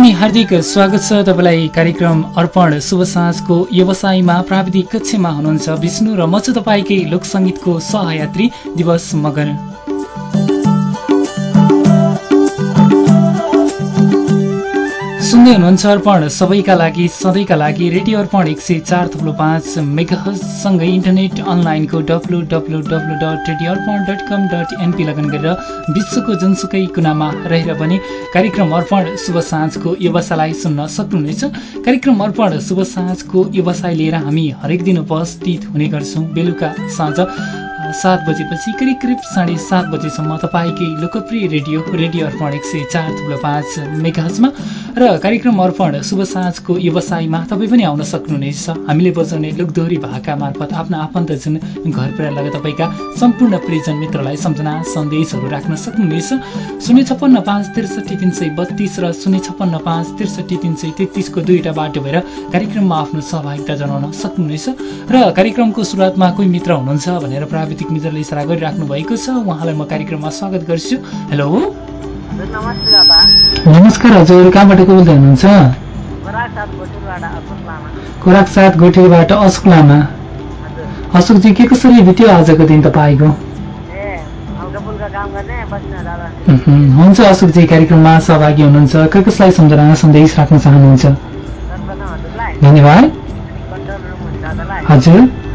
अनि हार्दिक स्वागत छ तपाईँलाई कार्यक्रम अर्पण शुभ साँझको व्यवसायमा प्राविधिक कक्षमा हुनुहुन्छ विष्णु र म चाहिँ तपाईँकै लोकसङ्गीतको सहयात्री दिवस मगर। सुन्दै हुनुहुन्छ अर्पण। सबैका लागि सधैँका लागि रेडियो अर्पण एक सय चार थप्लो पाँच मेगासँगै इन्टरनेट अनलाइनको W W W dot radio Arpan dot com dot NP log on गरेर विश्वको जुनसुकै कुनामा रहेर पनि कार्यक्रम अर्पण शुभ साँझको व्यवसायलाई सुन्न सक्नुहुनेछ। कार्यक्रम अर्पण शुभ साँझको व्यवसाय लिएर हामी हरेक दिन उपस्थित हुने गर्छौँ। बेलुका साँझ सात बजेपछि करिब करिब साढे सात बजेसम्म तपाईँकै लोकप्रिय रेडियो रेडियो अर्पण एक सय चार थुप्रो पाँच मेगाजमा र कार्यक्रम अर्पण शुभ साँझको व्यवसायमा तपाईँ पनि आउन सक्नुहुनेछ। हामीले बजाउने लोकदोहोरी भाका मार्फत आफ्ना आफन्तजन घर पुरा लगेर तपाईँका सम्पूर्ण प्रियजन मित्रलाई सम्झना सन्देशहरू राख्न सक्नुहुनेछ। शून्य छप्पन्न पाँच त्रिसठी तिन सय बत्तिस र शून्य छप्पन्न पाँच त्रिसठी तिन सय तेत्तिसको दुईवटा बाटो भएर कार्यक्रममा आफ्नो सहभागिता जनाउन सक्नुहुनेछ। र कार्यक्रमको सुरुवातमा कोही मित्र हुनुहुन्छ भनेर प्राविधिक मित्रले इसारा गरिराख्नु भएको छ। उहाँलाई म कार्यक्रममा स्वागत गर्छु। हेलो। नमस्कार हजुर कहाँबाट को बोल्दै हुनुहुन्छ? खोराक साथ गोठेबाट अशोक लामा। अशोकजी के कसरी बित्यो आजको दिन तपाईँको? हुन्छ अशोकजी कार्यक्रममा सहभागी हुनुहुन्छ। क कसलाई सम्झना सन्देश राख्न चाहनुहुन्छ? धन्यवाद। हजुर।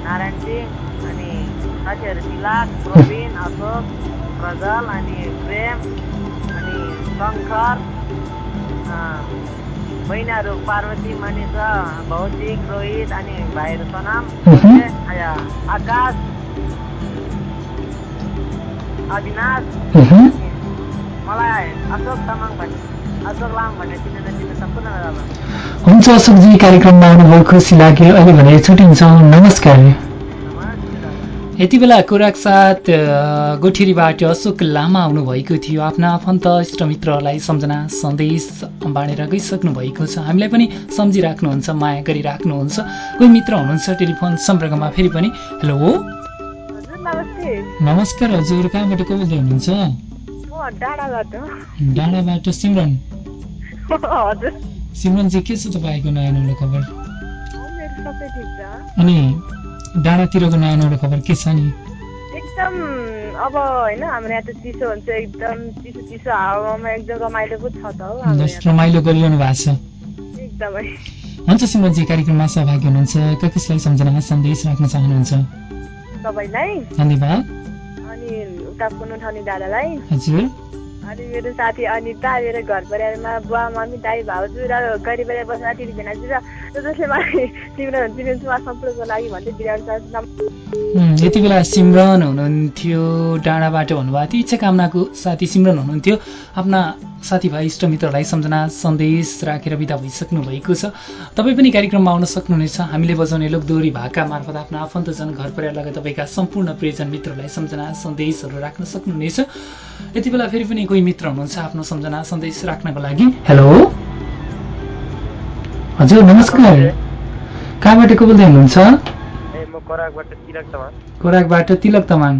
नारायण सिंह अनि साथीहरू तिलक प्रवीण अशोक प्रजल अनि प्रेम अनि शङ्कर बहिनीहरू पार्वती मनिषा भौतिक रोहित अनि भाइहरू सनाम आकाश अविनाश मलाई अशोक तामाङ भन्ने हुन्छ अशोकजी कार्यक्रममा आउनुभयो खुसी लाग्यो। अहिले भने छुट्टिन्छौँ। नमस्कार। यति बेला कुराक साथ गोठेरीबाट अशोक लामा आउनुभएको थियो। आफ्ना आफन्त इष्टमित्रहरूलाई सम्झना सन्देश बाँडेर गइसक्नु भएको छ। हामीलाई पनि सम्झिराख्नुहुन्छ माया गरिराख्नुहुन्छ। कोही मित्र हुनुहुन्छ टेलिफोन सम्पर्कमा फेरि पनि। हेलो। नमस्कार हजुर कहाँबाट को बोल्दै हुनुहुन्छ? डाँडाबाट। सिमरन। सिमरन चाहिँ के छ तपाईँको नयाँ नौलो खबर? अनि डाँडातिरको नयाँ नौलो खबर के छ नि? एकदम अब होइन हाम्रो यहाँ त चिसो हुन्छ एकदम चिसो चिसो हावामा एकदम रमाइलो पो छ त हौ रमाइलो गरिरहनु भएको छ। एकदमै। हुन्छ सिमरनजी कार्यक्रममा सहभागी हुनुहुन्छ। कसलाई सम्झना सन्देश राख्न चाहनुहुन्छ? तपाईँलाई। धन्यवाद। उता फोन उठाउने दादालाई। हजुर। अनि मेरो साथी अनिता मेरो घर परिवारमा बुवा मम्मी दाई भाउजू र गरी परिवार बस्दा दिदी भेनाजु र जसले यति बेला सिमरन हुनुहुन्थ्यो डाँडाबाट भन्नुभएको थियो इच्छा कामनाको साथी सिमरन हुनुहुन्थ्यो। आफ्ना साथीभाइ इष्टमित्रहरूलाई सम्झना सन्देश राखेर विदा भइसक्नु भएको छ। तपाईँ पनि कार्यक्रममा आउन सक्नुहुनेछ। हामीले बजाउने लोकदोहोरी भाका मार्फत आफ्नो आफन्तजन घर परिवार लगायत तपाईँका सम्पूर्ण प्रियजन मित्रहरूलाई सम्झना सन्देशहरू राख्न सक्नुहुनेछ। यति बेला फेरि पनि कोही मित्र हुनुहुन्छ आफ्नो सम्झना सन्देश राख्नको लागि। हेलो! हजुर नमस्कार। कहाँबाट को बोल्दै हुनुहुन्छ खोराकबाट तिलक तमाङ।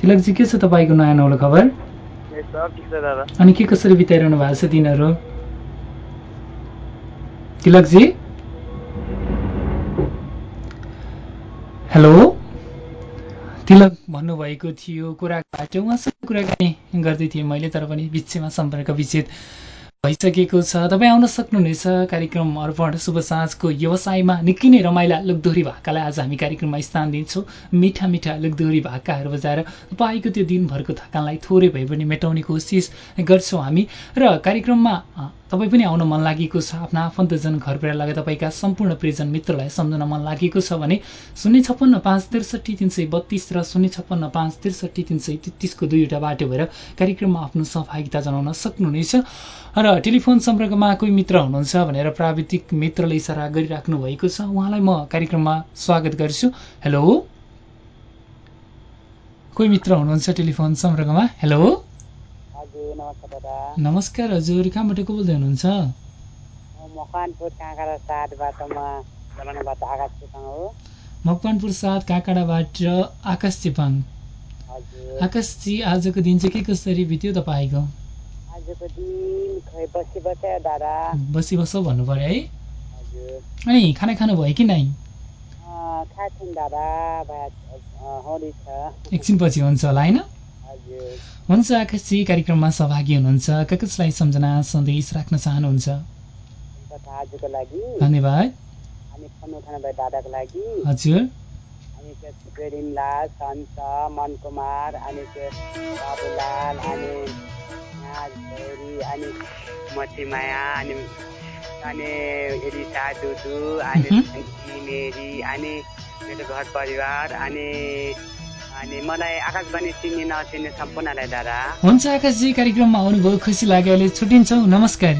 तिलकजी के छ तपाईँको नयाँ नौलो खबर? अनि के कसरी बिताइरहनु भएको छ दिनहरू? तिलकजी? हेलो? तिलक भन्नुभएको थियो कुराबाट उहाँसँग कुराकानी गर्दै थिएँ मैले तर पनि बिचमा सम्पर्क विच्छेद भइसकेको छ। तपाईँ आउन सक्नुहुनेछ। कार्यक्रम अर्पण शुभ साँझको व्यवसायमा निकै नै रमाइला लोकदोहोरी भाकालाई आज हामी कार्यक्रममा स्थान दिन्छौँ। मिठा मिठा लोकदोहोरी भाकाहरू बजाएर तपाईँको त्यो दिनभरको थकानलाई थोरै भए पनि मेटाउने कोसिस गर्छौँ हामी। र कार्यक्रममा तपाईँ पनि आउन मन लागेको छ आफ्ना आफन्तजन घर परिवार लगायत तपाईँका सम्पूर्ण प्रियजन मित्रलाई सम्झन मन लागेको छ भने शून्य छप्पन्न पाँच त्रिसठी तिन सय बत्तिस र शून्य छप्पन्न पाँच त्रिसठी तिन सय तेत्तिसको दुईवटा बाटो भएर कार्यक्रममा आफ्नो सहभागिता जनाउन सक्नुहुनेछ। र टेलिफोन सम्पर्कमा कोही मित्र हुनुहुन्छ भनेर प्राविधिक मित्रले इसारा गरिराख्नु भएको छ उहाँलाई म कार्यक्रममा स्वागत गर्छु। हेलो? कोही मित्र हुनुहुन्छ टेलिफोन सम्पर्कमा? हेलो? नमस्कार हजुर। कहाँबाट को बोल्दै हुनुहुन्छ? मकवानपुर साथ काँडाबाट आकाश चेपाङ आकाशजी आजको दिन चाहिँ के कसरी बित्यो तपाईँको? बसी बसी बस भन्नु पर्यो है। अनि खाना खानु भयो कि नै? खाएको दादा। भात हौडी छ। एकछिनपछि हुन्छ होला होइन? हुन्छ आकाशजी कार्यक्रममा सहभागी हुनुहुन्छ। कसलाई सम्झना सन्देश राख्न चाहनुहुन्छ। लागि। धन्यवाद। अनि हजुर। बाबुलाल अनि अनि मतिमाया अनि अनि एलिसा दुदु अनि मह्म। सन्ती, मेरी अनि मेरो घर परिवार अनि अनि मलाई आकाशवाणी चिन्ने नचिन्ने सम्पूर्णलाई दादा। हुन्छ आकाशजी कार्यक्रममा आउनुभयो खुसी लाग्यो अहिले छुट्टिन्छौँ। नमस्कार।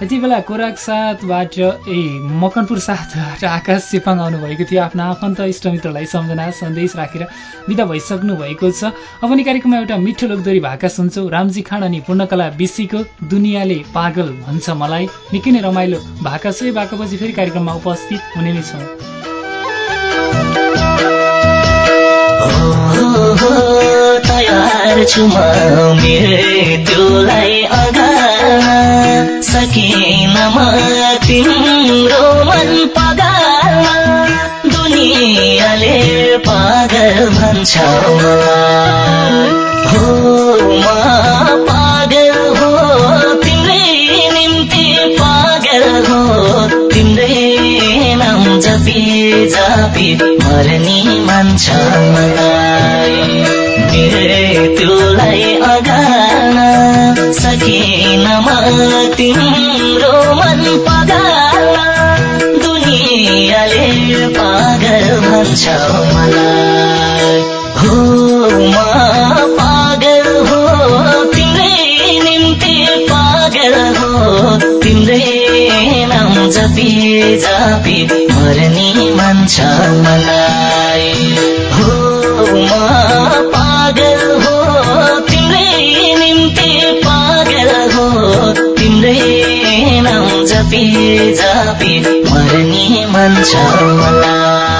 यति बेला कोराक साथबाट ए मकनपुर साथबाट आकाश चेपाङ आउनुभएको थियो। आफ्ना आफन्त इष्टमित्रलाई सम्झना सन्देश राखेर विदा भइसक्नु भएको छ। अब नि कार्यक्रममा एउटा मिठो लोकदोरी भाका सुन्छौँ। रामजी खाँड अनि पूर्णकला बिसीको दुनियाँले पागल भन्छ मलाई। निकै नै रमाइलो भाका यो भाकापछि फेरि कार्यक्रममा उपस्थित हुने नै छौँ। तयार छु म मृत्युलाई अगा सकिन म तिम्रो मन पगाल दुनियाँले पागल भन्छ। हो म पागल हो तिम्रै निम्ति पागल हो। तिम्रै नाम जपी जपी मर्ने मन छ मलाई मृत्युलाई अगान सकिन म तिम्रो मन पगाल दुनियाँले पागल भन्छ मलाई। हो म पागल हो तिम्रै निम्ति पागल हो तिम्रै नाम जपी जपी मर्ने मन छ मलाई। जपी मर्ने मन छ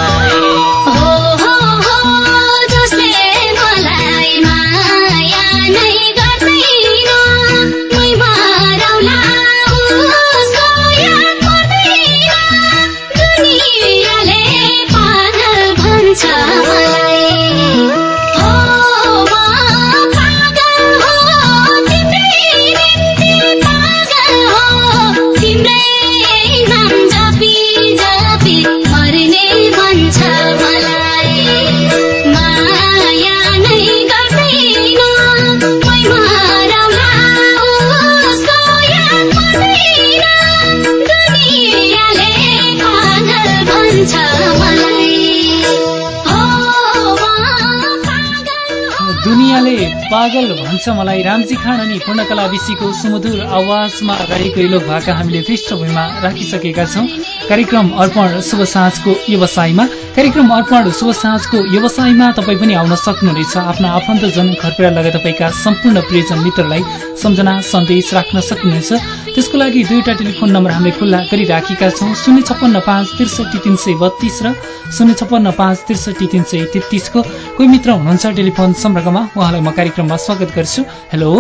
भन्छ मलाई रामजी खान अनि पूर्णकला विशीको सुमधुर आवाजमा रहेको यो भाका हामीले पृष्ठभूमिमा राखिसकेका छौँ। कार्यक्रम अर्पण शुभ साँझको व्यवसायमा। कार्यक्रम अर्पण शुभ साँझको व्यवसायमा तपाईँ पनि आउन सक्नुहुनेछ। आफ्ना आफन्तजन घरपेरा लगायत तपाईँका सम्पूर्ण प्रियजन मित्रलाई सम्झना सन्देश राख्न सक्नुहुनेछ। त्यसको लागि दुईवटा टेलिफोन नम्बर हामीले खुल्ला गरिराखेका छौँ। शून्य छप्पन्न पाँच त्रिसठी तिन सय बत्तिस र शून्य छप्पन्न पाँच त्रिसठी तिन सय तेत्तिसको कोही मित्र हुनुहुन्छ टेलिफोन सम्पर्कमा? उहाँलाई म कार्यक्रममा स्वागत गर्छु। हेलो?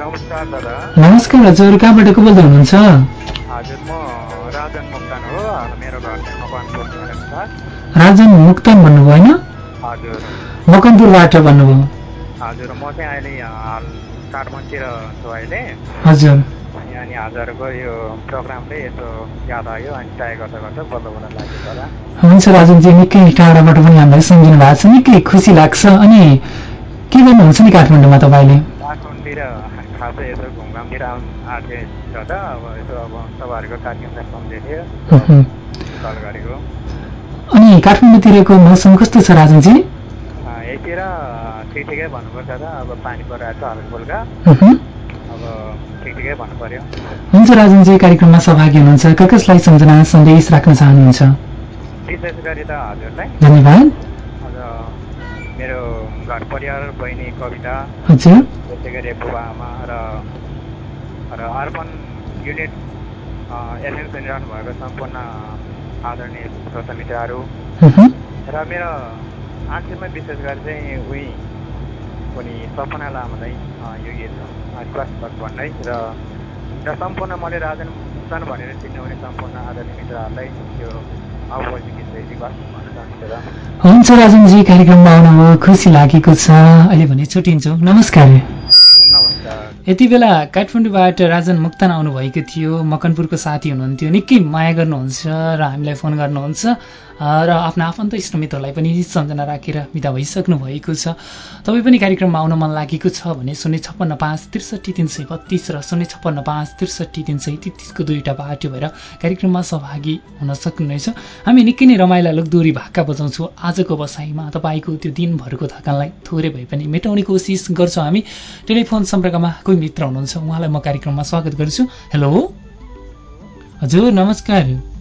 नमस्कार दादा। नमस्कार हजुर कहाँबाट को बोल्दै हुनुहुन्छ? राजन मोक्तान भन्नुभयो होइन? मकनपुरबाट भन्नुभयो। हजुर। हाल छु अनि अनि हजुरको यो प्रोग्रामले यसो याद आयो अनि ट्राई गर्दा गर्दा बल्ल बल्ल लाग्यो दादा हुन्छ राजनजी निकै टाढाबाट पनि हामीलाई सम्झिनु भएको छ निकै खुसी लाग्छ अनि के गर्नुहुन्छ नि काठमाडौँमा तपाईँले? काठमाडौँतिर खासै यसो घुमघामतिर आएको दादा अब यसो अब तपाईँहरूको कार्यक्रमलाई सम्झेको थियो। कल गरेको अनि काठमाडौँतिरको मौसम कस्तो छ राजनजी अ, यतिर ठिक ठिकै भन्नुपर्छ दादा अब पानी परिरहेको छ हल्का फुल्का। अब हुन्छ राजनजी कार्यक्रममा सहभागी हुनुहुन्छ। क कसलाई सम्झना सन्देश राख्न चाहनुहुन्छ? विशेष गरी त हजुरलाई। धन्यवाद। मेरो घर परिवार बहिनी कविता हजुर। त्यसै गरी बुबा आमा र र अर्पण युनिट एसएम सुनिरहनु भएको सम्पूर्ण आदरणीय श्रोता मित्रहरू। र मेरो आन्सरमा विशेष गरी चाहिँ उही पनि सपना लामालाई यो गीत क्लासबाट भन्दै र र सम्पूर्ण मैले राजन मुक्तान भनेर चिन्नुहुने सम्पूर्ण आदरणीय मित्रहरूलाई यो हुन्छ राजनजी कार्यक्रममा आउनुभयो खुसी लागेको छ। अहिले भने छुट्टिन्छौँ। नमस्कार। यति बेला काठमाडौँबाट राजन मुक्तान आउनुभएको थियो। मकनपुरको साथी हुनुहुन्थ्यो। निकै माया गर्नुहुन्छ र हामीलाई फोन गर्नुहुन्छ। र आफ्ना आफन्त इष्टमित्रहरूलाई पनि सम्झना राखेर बिदा भइसक्नु भएको छ। तपाईँ पनि कार्यक्रममा आउन मन लागेको छ भने शून्य छप्पन्न पाँच त्रिसठी तिन सय बत्तिस र शून्य छप्पन्न पाँच त्रिसठी तिन सय तेत्तिसको दुईवटा बाटो भएर कार्यक्रममा सहभागी हुन सक्नुहुनेछ। हामी निकै नै रमाइला लोकदोरी भाका बजाउँछौँ। आजको बसाइमा तपाईँको त्यो दिनभरको थकानलाई थोरै भए पनि मेटाउने कोसिस गर्छौँ हामी। टेलिफोन सम्पर्कमा कोही मित्र हुनुहुन्छ उहाँलाई म कार्यक्रममा स्वागत गर्छु। हेलो? हजुर नमस्कार।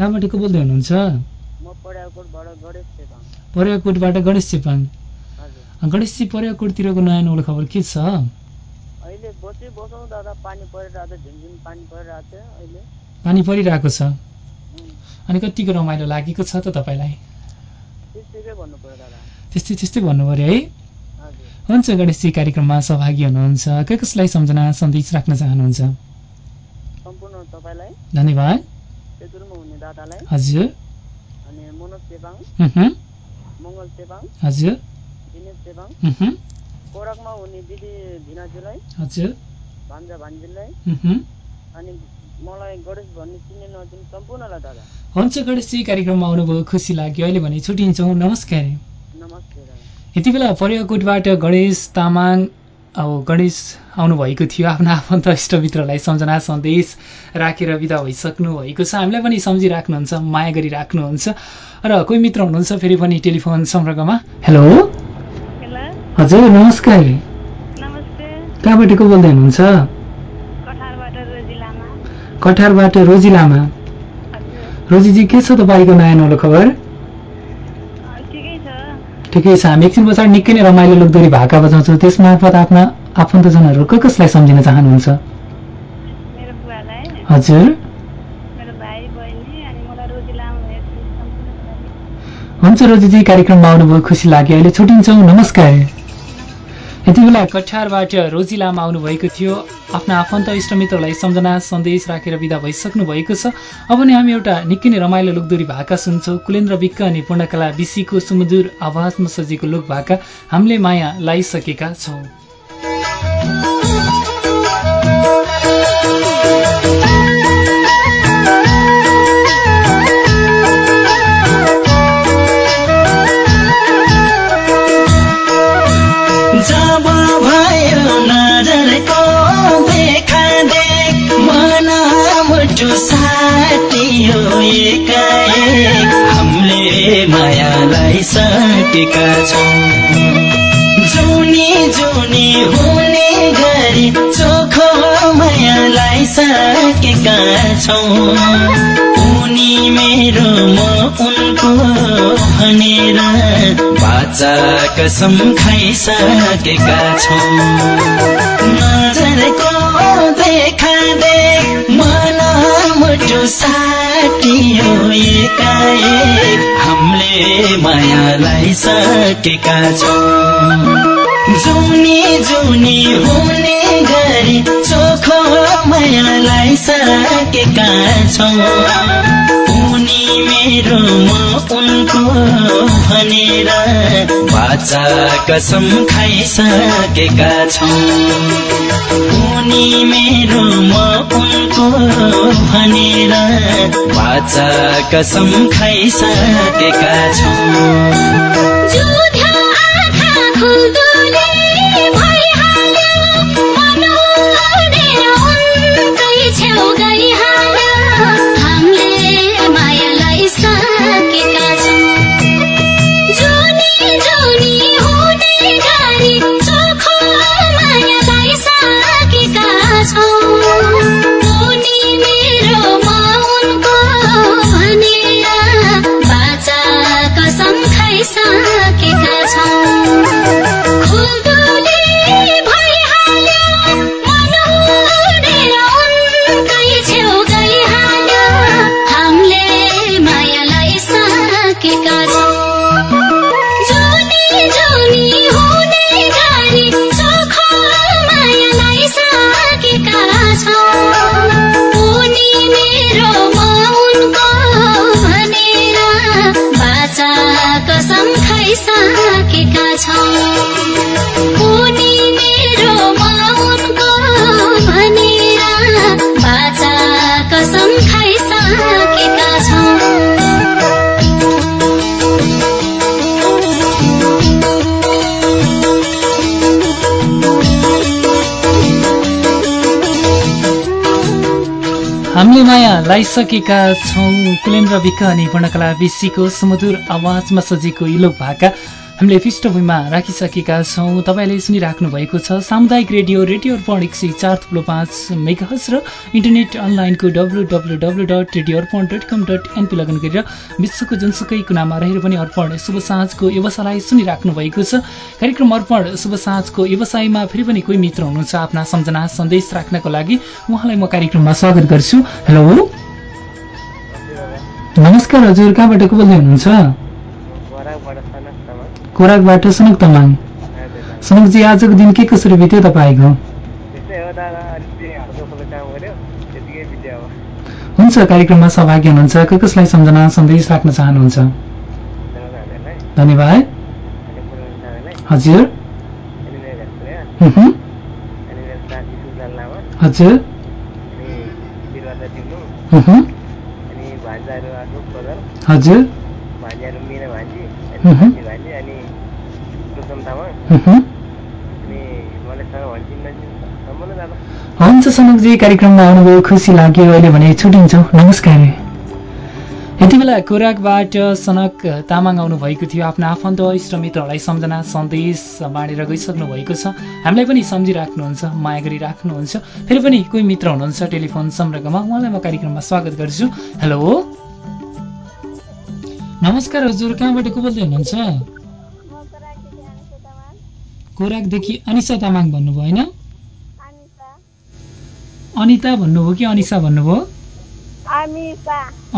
कहाँबाट को बोल्दै हुनुहुन्छ? म पर्याकोटबाट गणेश चेपाङ गणेशजी पर्याकोटतिरको नयाँ नौलो खबर के छ? पानी परिरहेको छ अनि कतिको रमाइलो लागेको छ त तपाईँलाई? त्यस्तै त्यस्तै भन्नु पऱ्यो है। हुन्छ गणेशजी कार्यक्रममा सहभागी हुनुहुन्छ। कसलाई सम्झना सन्देश राख्न चाहनुहुन्छ? धन्यवाद। पेतुरमा हुने दादालाई हजुर अनि मनोज चेपाङ उहुँ, मङ्गल चेपाङ हजुर दिनेश चेपाङ उहुँ, कोराकमा हुने दिदी धिनाजुलाई हजुर भान्जा भान्जीलाई उहुँ। अनि मलाई गणेश भन्ने चिन्ने नचिने सम्पूर्णलाई दादा हुन्छ गणेशजी कार्यक्रममा आउनुभयो खुसी लाग्यो अहिले भने छुट्टिन्छौँ नमस्कार नमस्ते यति बेला पर्यकोटबाट गणेश तामाङ अब गणेश आउनुभएको थियो आफ्नो आफन्त इष्टमित्रलाई सम्झना सन्देश राखेर विदा भइसक्नु भएको छ। हामीलाई पनि सम्झिराख्नुहुन्छ माया गरिराख्नुहुन्छ र कोही मित्र हुनुहुन्छ फेरि पनि टेलिफोन सम्पर्कमा। हेलो? हजुर नमस्कार। कहाँबाट को बोल्दै हुनुहुन्छ? कठारबाट रोजी लामा। रोजीजी के छ तपाईँको नयाँ नौलो खबर? ठिकै छ। हामी एकछिन पछाडि निकै नै रमाइलो लोकदोरी भाका बजाउँछौँ। त्यस मार्फत आफ्ना आफन्तजनहरू को कसलाई सम्झिन चाहनुहुन्छ? हजुर। हुन्छ रोजीजी कार्यक्रममा आउनुभयो खुसी लाग्यो। अहिले छुट्टिन्छौँ। नमस्कार। यति बेला कठारबाट रोजी लामा आउनुभएको थियो। आफ्ना आफन्त इष्टमित्रलाई सम्झना सन्देश राखेर विदा भइसक्नु भएको छ। अब नै हामी एउटा निकै नै रमाइलो लोकदोरी भाका सुन्छौँ। कुलेन्द्र विक्क अनि पूर्णकला विशीको सुमधुर आवाजमा सजिएको लोक भाका हामीले माया लाइसकेका छौँ। मायालाई सकेका छौँ जुनी जुनी हुने गरी चोखो मायालाई सकेका छौँ। उनी मेरो म उनको भनेर बाचा कसम खाइसकेका छौँ। नजरको देखा देख मन मुटु साटियो एकाएक हामीले मायालाई सकेका छौँ। जुनी जुनी हुने गरी चोखो मायालाई सकेका छौँ। मेरो म उनको भनेर बाचा कसम खाइसकेका छौँ। उनी मेरो म उनको भनेर बाचा कसम खाइसकेका छौँ। हामीले माया लाइसकेका छौँ कुलेन्द्र विक अनि वर्णकला विशीको सुमधुर आवाजमा सजिएको इलोक भाका हामीले पृष्ठभूमिमा राखिसकेका छौँ। तपाईँले सुनिराख्नु भएको छ सामुदायिक रेडियो रेडियो अर्पण एक सय चार थुप्रो पाँच मेगाहस र इन्टरनेट अनलाइनको W W W dot radio Arpan dot com dot NP log on गरेर विश्वको जुनसुकै कुनामा रहेर पनि अर्पण शुभ साँझको व्यवसायलाई सुनिराख्नु भएको छ। कार्यक्रम अर्पण शुभ साँझको व्यवसायमा फेरि पनि कोही मित्र हुनुहुन्छ आफ्ना सम्झना सन्देश राख्नको लागि उहाँलाई म कार्यक्रममा स्वागत गर्छु। हेलो। नमस्कार हजुर कहाँबाट को बोल्दै हुनुहुन्छ? खोराकबाट सनक तामाङ सनकजी आजको दिन के कसरी बित्यो तपाईँको? हुन्छ कार्यक्रममा सहभागी हुनुहुन्छ। को कसलाई सम्झना सन्देश राख्न चाहनुहुन्छ? धन्यवाद। हजुर। mhm, हजुर। Mhm, हजुर mhm, mhm. हुन्छ सनकजी कार्यक्रममा आउनुभयो खुसी लाग्यो अहिले भने छुट्टिन्छौँ नमस्कार. यति बेला खोराकबाट सनक तामाङ आउनुभएको थियो। आफ्ना आफन्त इष्टमित्रहरूलाई सम्झना सन्देश बाँडेर गइसक्नु भएको छ। हामीलाई पनि सम्झिराख्नुहुन्छ माया गरिराख्नुहुन्छ। फेरि पनि कोही मित्र हुनुहुन्छ टेलिफोन सम्पर्कमा उहाँलाई म कार्यक्रममा स्वागत गर्छु। हेलो। नमस्कार हजुर कहाँबाट को बोल्दै हुनुहुन्छ? खोराकदेखि अनिसा तामाङ भन्नुभयो होइन? अनिता भन्नुभयो कि अनिसा भन्नुभयो?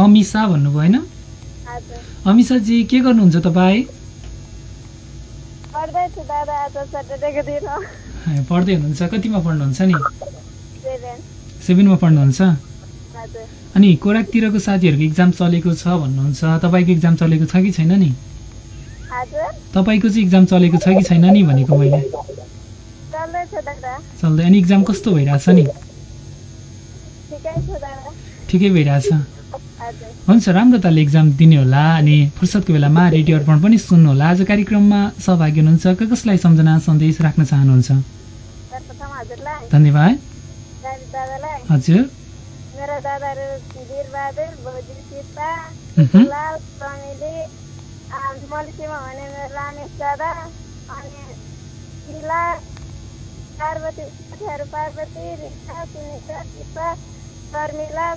अमिसा भन्नुभयो होइन? अमिसाजी के गर्नुहुन्छ तपाईँ? पढ्दै हुनुहुन्छ। कतिमा पढ्नुहुन्छ नि? सेभेनमा पढ्नुहुन्छ? अनि कोराकतिरको साथीहरूको इक्जाम चलेको छ भन्नुहुन्छ। तपाईँको इक्जाम चलेको छ कि छैन नि? तपाईँको चाहिँ इक्जाम चलेको छ कि छैन नि भनेको मैले। चल्दै। अनि इक्जाम कस्तो भइरहेछ नि? ठिकै भइरहेछ। हुन्छ राम्रो तालले इक्जाम दिने होला अनि फुर्सदको बेलामा रेडियो अर्पण पनि सुन्नुहोला आज कार्यक्रममा सहभागी हुनुहुन्छ। क कसलाई सम्झना सन्देश राख्न चाहनुहुन्छ? धन्यवाद। हजुर। मेरो दादाहरू वीरबहादुर भोजी मह्म। लाल प्रमिली मल्सीमा भने मेरो रामेश दादा अनि शिला पार्वती साथीहरू पार्वती रिता सुनिता शिल्पा शर्मिला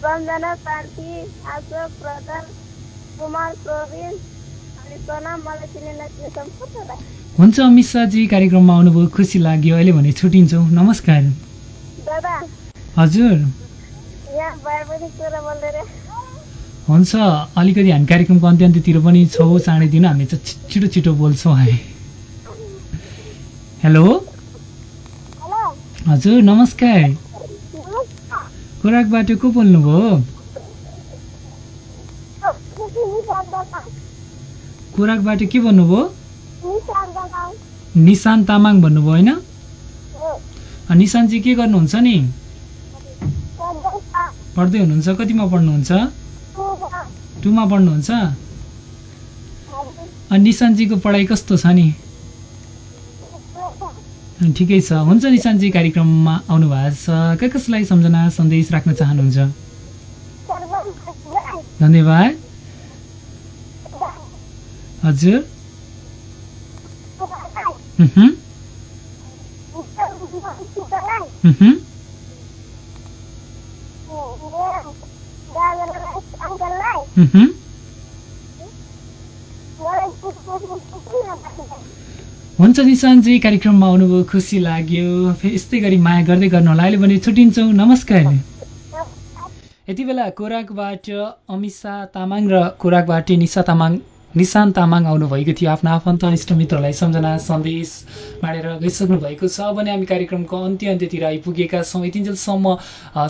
सम्झना शान्ति अशोक प्रधान कुमार प्रवीण अनि सोनाम मलाई चिने नचिने सम्पूर्णलाई हुन्छ अमित शाहजी कार्यक्रममा आउनुभयो खुसी लाग्यो अहिले भने छुट्टिन्छौँ नमस्कार। दादा हजुर। हुन्छ अलिकति हामी कार्यक्रमको अन्त्य अन्त्यतिर पनि छौँ चाँडै दिनु हामी चाहिँ छिटो छिटो बोल्छौँ हामी हेलो? हेलो? हजुर नमस्कार। खोराकबाट को बोल्नुभयो? खोराकबाट के भन्नुभयो निशान तामाङ भन्नुभयो होइन? अ, निशानजी के गर्नुहुन्छ नि? पढ्दै हुनुहुन्छ? कतिमा पढ्नुहुन्छ? टुमा पढ्नुहुन्छ? अनि निशानजीको पढाइ कस्तो छ नि? ठिकै छ। हुन्छ निशानजी कार्यक्रममा आउनु भएको छ। कहाँ कसलाई सम्झना सन्देश राख्न चाहनुहुन्छ? धन्यवाद। हजुर। मह्म, हुन्छ निशानजी कार्यक्रममा आउनुभयो खुसी लाग्यो। फेरि यस्तै गरी माया गर्दै गर्नु होला। अहिले भने छुट्टिन्छौँ। नमस्कार। यति बेला कोराकबाट अमिषा तामाङ र कोराकबाट निशा तामाङ निशान तामाङ आउनुभएको थियो आफ्ना आफन्त इष्टमित्रलाई सम्झना सन्देश बाँडेर गइसक्नु भएको छ। भने हामी कार्यक्रमको अन्त्य अन्त्यतिर आइपुगेका छौँ। यतिन्जेलसम्म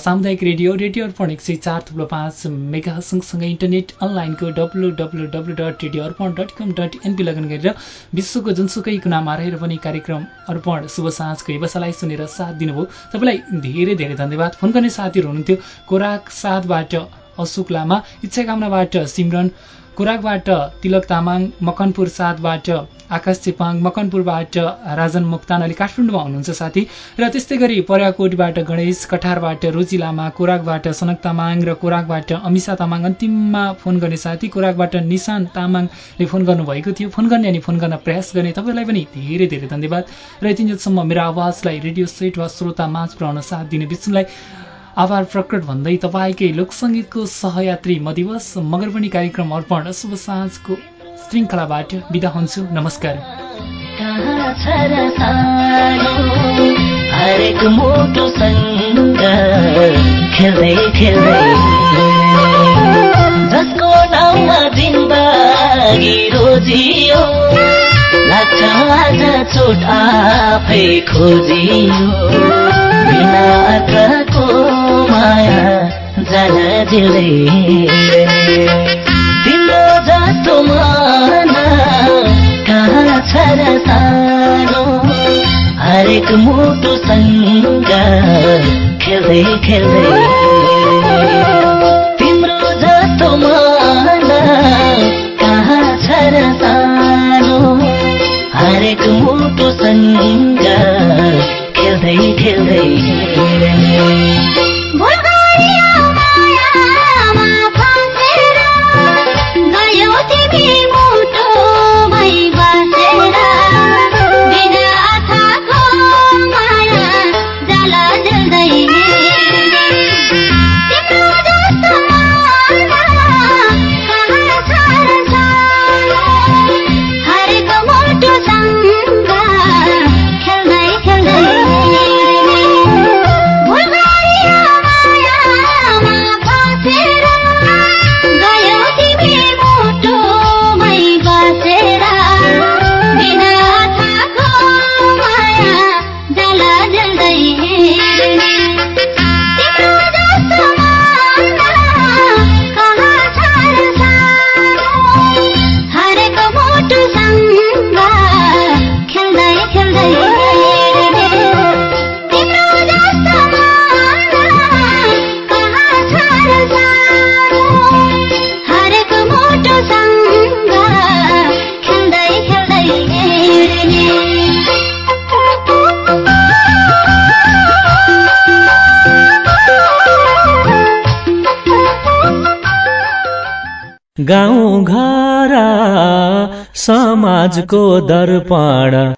सामुदायिक रेडियो रेडियो अर्पण एक सय चार थुप्रो पाँच मेगा सँगसँगै इन्टरनेट अनलाइनको W W W dot radio Arpan dot com dot NP log on गरेर विश्वको जुनसुकै कुनामा रहेर पनि कार्यक्रम अर्पण शुभ साँझको व्यवसायलाई सुनेर साथ दिनुभयो। तपाईँलाई धेरै धेरै धन्यवाद। फोन गर्ने साथीहरू हुनुहुन्थ्यो। कोराक साथबाट अशोक लामा इच्छा कामनाबाट सिमरन कोराकबाट तिलक तामाङ मकनपुर सातबाट आकाश चेपाङ मकनपुरबाट राजन मोक्तान अलि काठमाडौँमा हुनुहुन्छ साथी। र त्यस्तै गरी पर्याकोटबाट गणेश कठारबाट रोजी लामा कोराकबाट सनक तामाङ र कोराकबाट अमिषा तामाङ अन्तिममा फोन गर्ने साथी। कोराकबाट निशान तामाङले फोन गर्नुभएको थियो। फोन गर्ने अनि फोन गर्न प्रयास गर्ने तपाईँलाई पनि धेरै धेरै धन्यवाद। र यतिन्जेलसम्म मेरो आवाजलाई रेडियो सेट वा श्रोता माझ पुऱ्याउन साथ दिने विष्णुलाई आभार प्रकट भन्दै तपाईँकै लोकसङ्गीतको सहयात्री म दिवस मगर पनि कार्यक्रम अर्पण शुभ साँझको श्रृङ्खलाबाट बिदा हुन्छु। नमस्कार। खोजियो। अर्थको माया जान दिँदै तिम्रो जस्तो मन कहाँ छ र सानो? हरेक मुटुसँग खेल्दै खेल्दै। तिम्रो जस्तो मन कहाँ छ र सानो? हरेक मुटुसँग समाजको दर्पण।